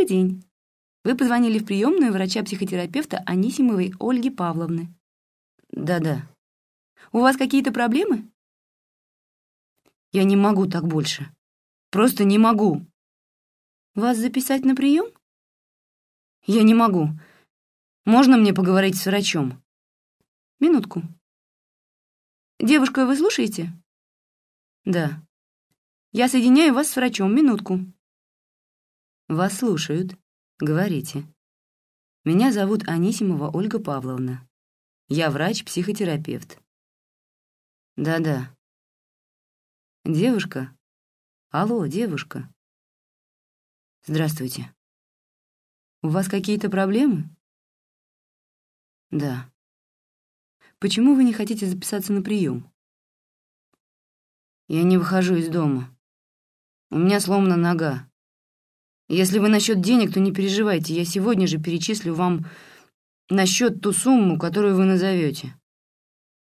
«Добрый день. Вы позвонили в приемную врача-психотерапевта Анисимовой Ольги Павловны». «Да-да. У вас какие-то проблемы?» «Я не могу так больше. Просто не могу». «Вас записать на прием?» «Я не могу. Можно мне поговорить с врачом?» «Минутку». «Девушка, вы слушаете?» «Да». «Я соединяю вас с врачом. Минутку». «Вас слушают. Говорите». «Меня зовут Анисимова Ольга Павловна. Я врач-психотерапевт». «Да-да». «Девушка? Алло, девушка». «Здравствуйте. У вас какие-то проблемы?» «Да». «Почему вы не хотите записаться на прием?» «Я не выхожу из дома. У меня сломана нога. Если вы насчет денег, то не переживайте, я сегодня же перечислю вам на счет ту сумму, которую вы назовете.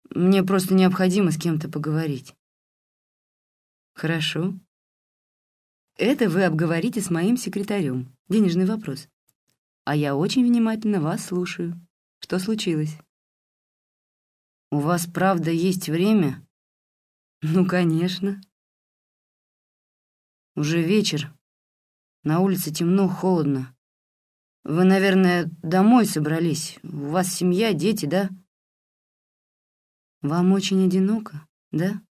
Мне просто необходимо с кем-то поговорить. Хорошо. Это вы обговорите с моим секретарем. Денежный вопрос. А я очень внимательно вас слушаю. Что случилось? У вас правда есть время? Ну, конечно. Уже вечер. На улице темно, холодно. Вы, наверное, домой собрались. У вас семья, дети, да? Вам очень одиноко, да?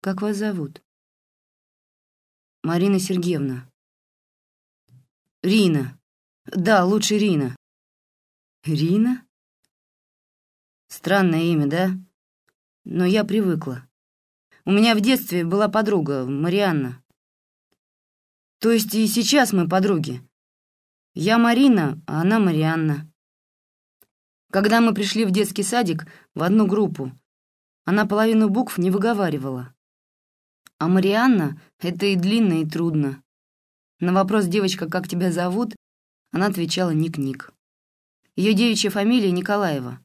Как вас зовут? Марина Сергеевна. Рина. Да, лучше Рина. Рина? Странное имя, да? Но я привыкла. У меня в детстве была подруга, Марианна. То есть и сейчас мы подруги. Я Марина, а она Марианна. Когда мы пришли в детский садик в одну группу, она половину букв не выговаривала. А Марианна — это и длинно, и трудно. На вопрос «девочка, как тебя зовут?» она отвечала «Ник-Ник». Ее девичья фамилия Николаева.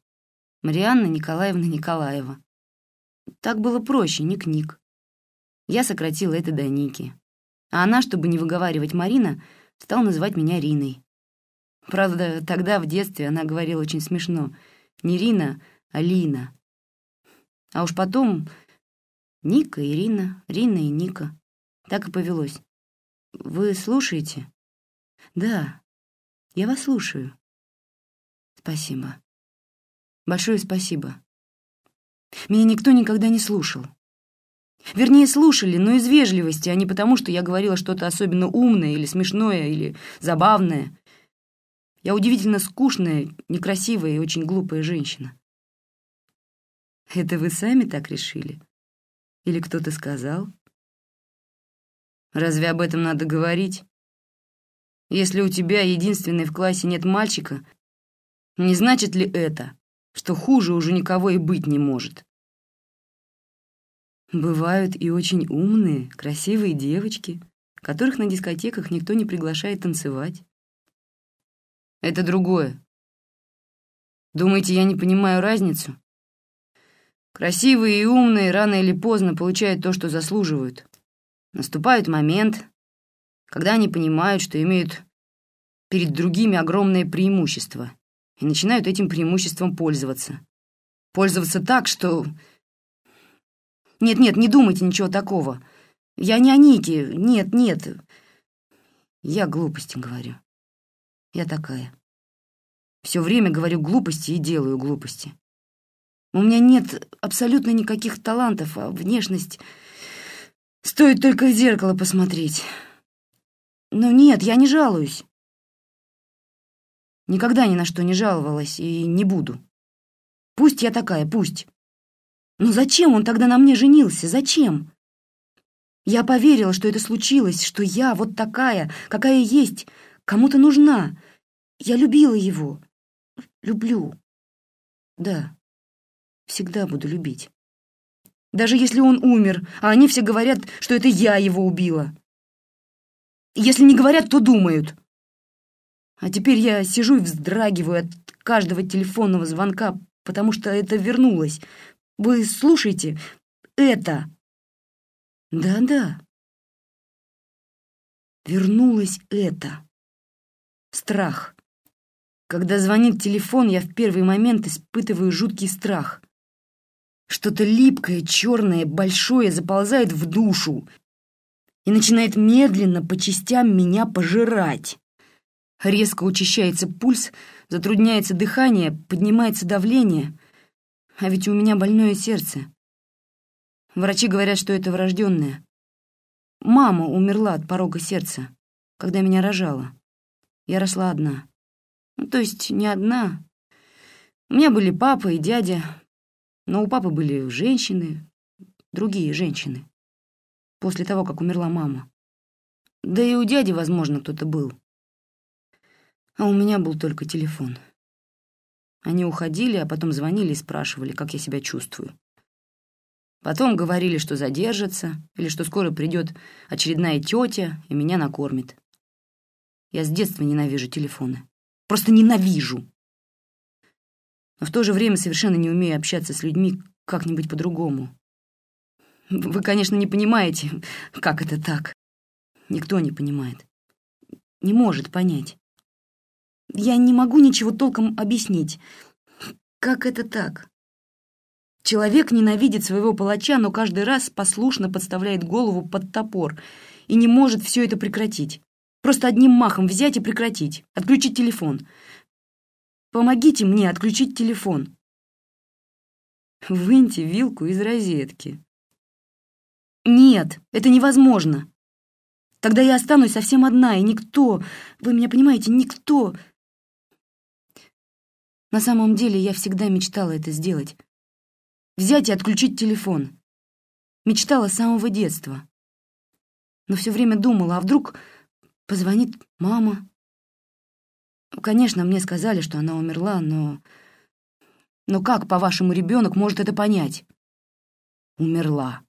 Марианна Николаевна Николаева. Так было проще, Ник-Ник. Я сократила это до Ники. А она, чтобы не выговаривать Марина, стала называть меня Риной. Правда, тогда, в детстве, она говорила очень смешно. Не Рина, а Лина. А уж потом Ника и Рина, Рина и Ника. Так и повелось. Вы слушаете? Да, я вас слушаю. Спасибо. Большое спасибо. Меня никто никогда не слушал. Вернее, слушали, но из вежливости, а не потому, что я говорила что-то особенно умное или смешное, или забавное. Я удивительно скучная, некрасивая и очень глупая женщина. Это вы сами так решили? Или кто-то сказал? Разве об этом надо говорить? Если у тебя единственный в классе нет мальчика, не значит ли это, что хуже уже никого и быть не может? Бывают и очень умные, красивые девочки, которых на дискотеках никто не приглашает танцевать. Это другое. Думаете, я не понимаю разницу? Красивые и умные рано или поздно получают то, что заслуживают. Наступает момент, когда они понимают, что имеют перед другими огромное преимущество, и начинают этим преимуществом пользоваться. Пользоваться так, что нет-нет, не думайте ничего такого. Я не о Нике. Нет, нет. Я глупости говорю. Я такая. Все время говорю глупости и делаю глупости. У меня нет абсолютно никаких талантов, а внешность... Стоит только в зеркало посмотреть. Но нет, я не жалуюсь. Никогда ни на что не жаловалась и не буду. Пусть я такая, пусть. Но зачем он тогда на мне женился? Зачем? Я поверила, что это случилось, что я вот такая, какая есть, кому-то нужна. Я любила его. Люблю. Да, всегда буду любить. Даже если он умер, а они все говорят, что это я его убила. Если не говорят, то думают. А теперь я сижу и вздрагиваю от каждого телефонного звонка, потому что это вернулось, вы слушайте, это...» «Да-да, вернулось это. Страх. Когда звонит телефон, я в первый момент испытываю жуткий страх. Что-то липкое, черное, большое заползает в душу и начинает медленно по частям меня пожирать. Резко учащается пульс, затрудняется дыхание, поднимается давление. А ведь у меня больное сердце. Врачи говорят, что это врожденное. Мама умерла от порога сердца, когда меня рожала. Я росла одна. Ну, то есть не одна. У меня были папа и дядя, но у папы были женщины, другие женщины, после того, как умерла мама. Да и у дяди, возможно, кто-то был. А у меня был только телефон. Они уходили, а потом звонили и спрашивали, как я себя чувствую. Потом говорили, что задержатся, или что скоро придет очередная тетя и меня накормит. Я с детства ненавижу телефоны. Просто ненавижу. Но в то же время совершенно не умею общаться с людьми как-нибудь по-другому. Вы, конечно, не понимаете, как это так. Никто не понимает. Не может понять. Я не могу ничего толком объяснить. Как это так? Человек ненавидит своего палача, но каждый раз послушно подставляет голову под топор и не может все это прекратить. Просто одним махом взять и прекратить. Отключить телефон. Помогите мне отключить телефон. Выньте вилку из розетки. Нет, это невозможно. Тогда я останусь совсем одна, и никто, вы меня понимаете, никто... На самом деле я всегда мечтала это сделать взять и отключить телефон. Мечтала с самого детства. Но все время думала, а вдруг позвонит мама? Конечно, мне сказали, что она умерла, но... Но как, по-вашему, ребенок может это понять? Умерла.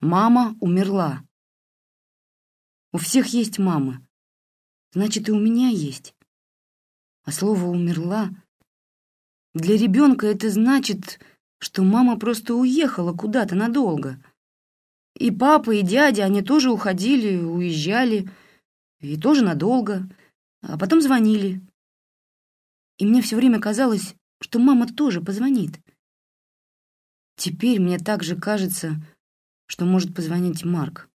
Мама умерла. У всех есть мамы. Значит, и у меня есть. А слово «умерла» для ребенка это значит что мама просто уехала куда-то надолго. И папа, и дядя, они тоже уходили, уезжали, и тоже надолго, а потом звонили. И мне все время казалось, что мама тоже позвонит. Теперь мне также кажется, что может позвонить Марк,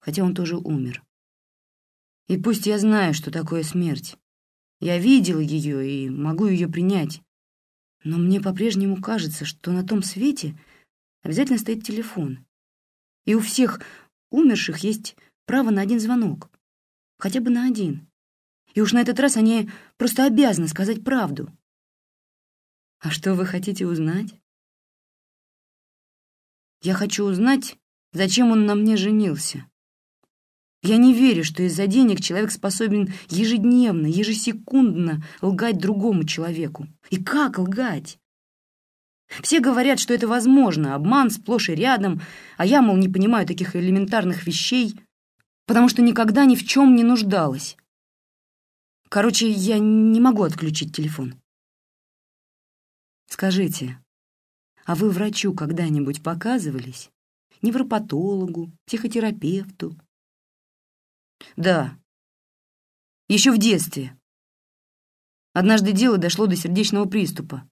хотя он тоже умер. И пусть я знаю, что такое смерть, я видел ее и могу ее принять, но мне по-прежнему кажется, что на том свете обязательно стоит телефон. И у всех умерших есть право на один звонок. Хотя бы на один. И уж на этот раз они просто обязаны сказать правду. А что вы хотите узнать? Я хочу узнать, зачем он на мне женился. Я не верю, что из-за денег человек способен ежедневно, ежесекундно лгать другому человеку. И как лгать? Все говорят, что это возможно, обман сплошь и рядом, а я, мол, не понимаю таких элементарных вещей, потому что никогда ни в чем не нуждалась. Короче, я не могу отключить телефон. Скажите, а вы врачу когда-нибудь показывались? Невропатологу, психотерапевту? Да. Еще в детстве. Однажды дело дошло до сердечного приступа.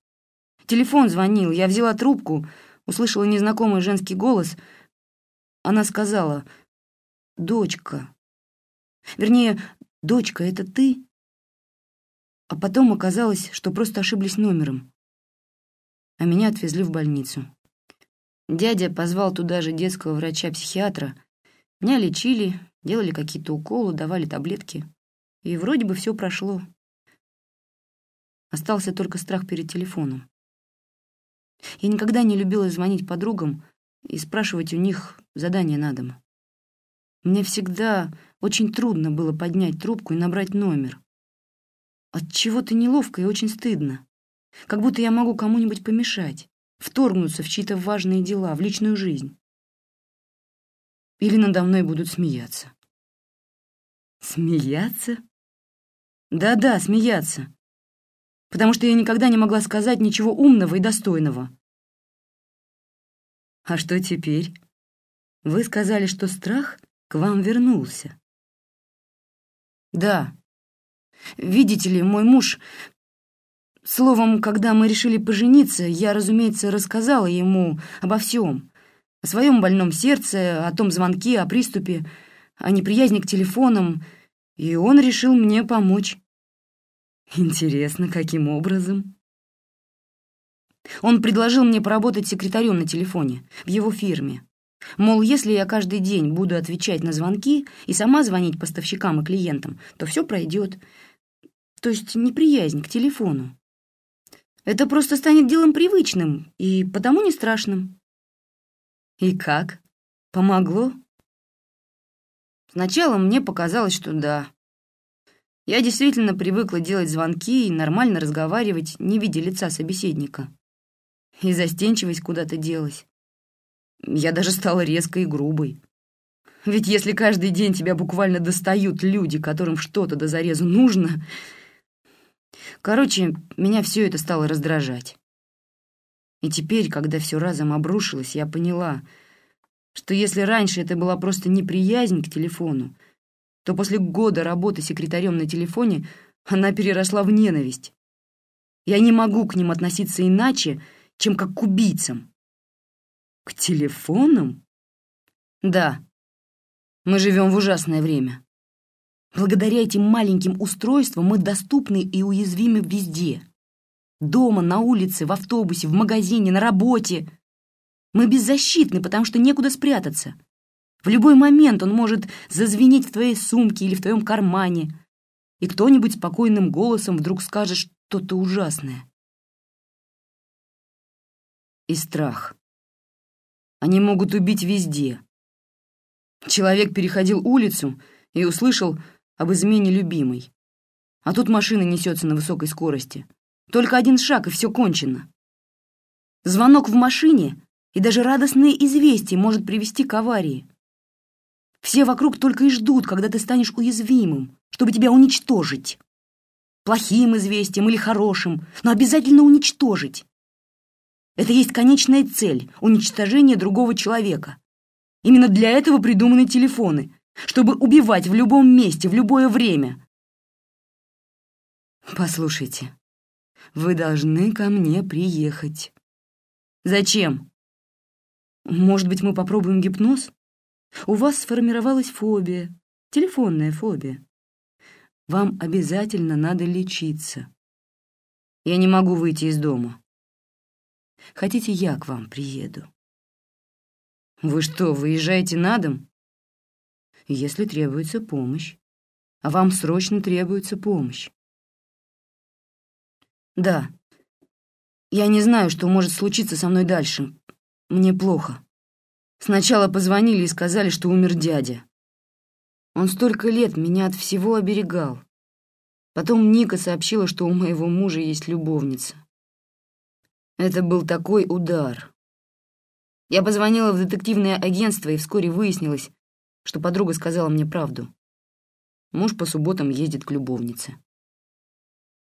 Телефон звонил, я взяла трубку, услышала незнакомый женский голос. Она сказала «Дочка». Вернее, «Дочка, это ты?» А потом оказалось, что просто ошиблись номером. А меня отвезли в больницу. Дядя позвал туда же детского врача-психиатра. Меня лечили, Делали какие-то уколы, давали таблетки. И вроде бы все прошло. Остался только страх перед телефоном. Я никогда не любила звонить подругам и спрашивать у них задание на дом. Мне всегда очень трудно было поднять трубку и набрать номер. От чего-то неловко и очень стыдно. Как будто я могу кому-нибудь помешать, вторгнуться в чьи-то важные дела, в личную жизнь. Или надо мной будут смеяться. Смеяться? Да-да, смеяться. Потому что я никогда не могла сказать ничего умного и достойного. А что теперь? Вы сказали, что страх к вам вернулся. Да. Видите ли, мой муж... Словом, когда мы решили пожениться, я, разумеется, рассказала ему обо всем. О своем больном сердце, о том звонке, о приступе, о неприязни к телефонам, и он решил мне помочь. Интересно, каким образом? Он предложил мне поработать секретарем на телефоне в его фирме. Мол, если я каждый день буду отвечать на звонки и сама звонить поставщикам и клиентам, то все пройдет. То есть неприязнь к телефону. Это просто станет делом привычным и потому не страшным. И как? Помогло? Сначала мне показалось, что да. Я действительно привыкла делать звонки и нормально разговаривать, не видя лица собеседника. И застенчивость куда-то делась. Я даже стала резкой и грубой. Ведь если каждый день тебя буквально достают люди, которым что-то до зарезу нужно... Короче, меня все это стало раздражать. И теперь, когда все разом обрушилось, я поняла, что если раньше это была просто неприязнь к телефону, то после года работы секретарем на телефоне она переросла в ненависть. Я не могу к ним относиться иначе, чем как к убийцам. К телефонам? Да. Мы живем в ужасное время. Благодаря этим маленьким устройствам мы доступны и уязвимы везде. Дома, на улице, в автобусе, в магазине, на работе. Мы беззащитны, потому что некуда спрятаться. В любой момент он может зазвенеть в твоей сумке или в твоем кармане, и кто-нибудь спокойным голосом вдруг скажет что-то ужасное. И страх. Они могут убить везде. Человек переходил улицу и услышал об измене любимой. А тут машина несется на высокой скорости. Только один шаг, и все кончено. Звонок в машине и даже радостное известие может привести к аварии. Все вокруг только и ждут, когда ты станешь уязвимым, чтобы тебя уничтожить. Плохим известием или хорошим, но обязательно уничтожить. Это есть конечная цель — уничтожение другого человека. Именно для этого придуманы телефоны, чтобы убивать в любом месте, в любое время. Послушайте, вы должны ко мне приехать. Зачем? Может быть, мы попробуем гипноз? У вас сформировалась фобия, телефонная фобия. Вам обязательно надо лечиться. Я не могу выйти из дома. Хотите, я к вам приеду? Вы что, выезжаете на дом? Если требуется помощь. А вам срочно требуется помощь. Да. Я не знаю, что может случиться со мной дальше. Мне плохо. Сначала позвонили и сказали, что умер дядя. Он столько лет меня от всего оберегал. Потом Ника сообщила, что у моего мужа есть любовница. Это был такой удар. Я позвонила в детективное агентство, и вскоре выяснилось, что подруга сказала мне правду. Муж по субботам ездит к любовнице.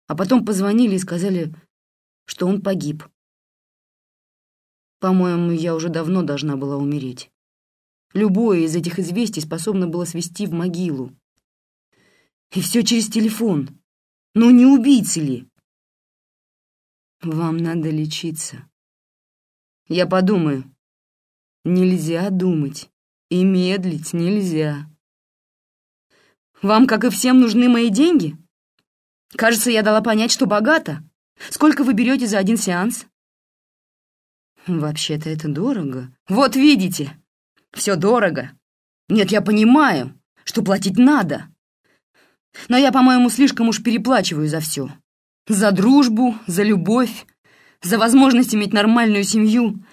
А потом позвонили и сказали, что он погиб. По-моему, я уже давно должна была умереть. Любое из этих известий способно было свести в могилу. И все через телефон. Ну не убийцы ли? Вам надо лечиться. Я подумаю. Нельзя думать. И медлить нельзя. Вам, как и всем, нужны мои деньги? Кажется, я дала понять, что богата. Сколько вы берете за один сеанс? Вообще-то это дорого. Вот видите, все дорого. Нет, я понимаю, что платить надо. Но я, по-моему, слишком уж переплачиваю за все. За дружбу, за любовь, за возможность иметь нормальную семью.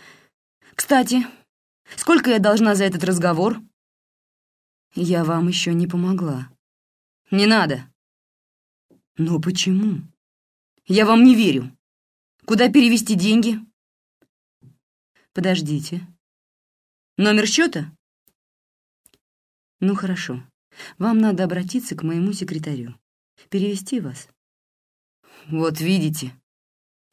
Кстати, сколько я должна за этот разговор? Я вам еще не помогла. Не надо. Но почему? Я вам не верю. Куда перевести деньги? Подождите. Номер счета? Ну, хорошо. Вам надо обратиться к моему секретарю. Перевести вас. Вот видите.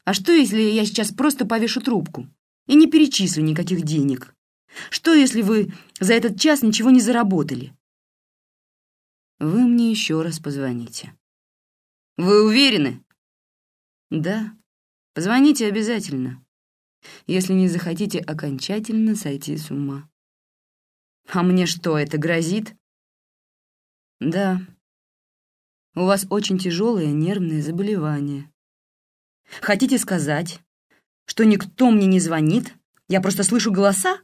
А что, если я сейчас просто повешу трубку и не перечислю никаких денег? Что, если вы за этот час ничего не заработали? вы мне еще раз позвоните. Вы уверены? Да. Позвоните обязательно, если не захотите окончательно сойти с ума. А мне что, это грозит? Да. У вас очень тяжелое нервное заболевание. Хотите сказать, что никто мне не звонит? Я просто слышу голоса?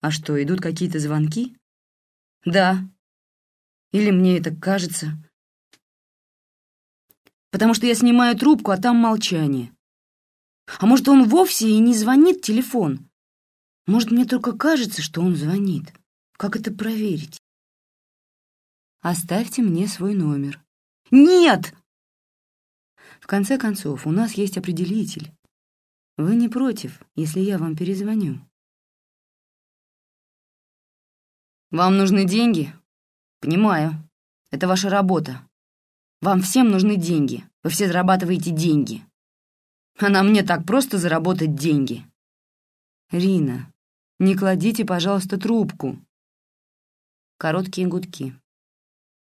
А что, идут какие-то звонки? Да. Или мне это кажется? Потому что я снимаю трубку, а там молчание. А может, он вовсе и не звонит телефон? Может, мне только кажется, что он звонит. Как это проверить? Оставьте мне свой номер. Нет! В конце концов, у нас есть определитель. Вы не против, если я вам перезвоню? Вам нужны деньги? Понимаю. Это ваша работа. Вам всем нужны деньги. Вы все зарабатываете деньги. А на мне так просто заработать деньги. Рина, не кладите, пожалуйста, трубку. Короткие гудки.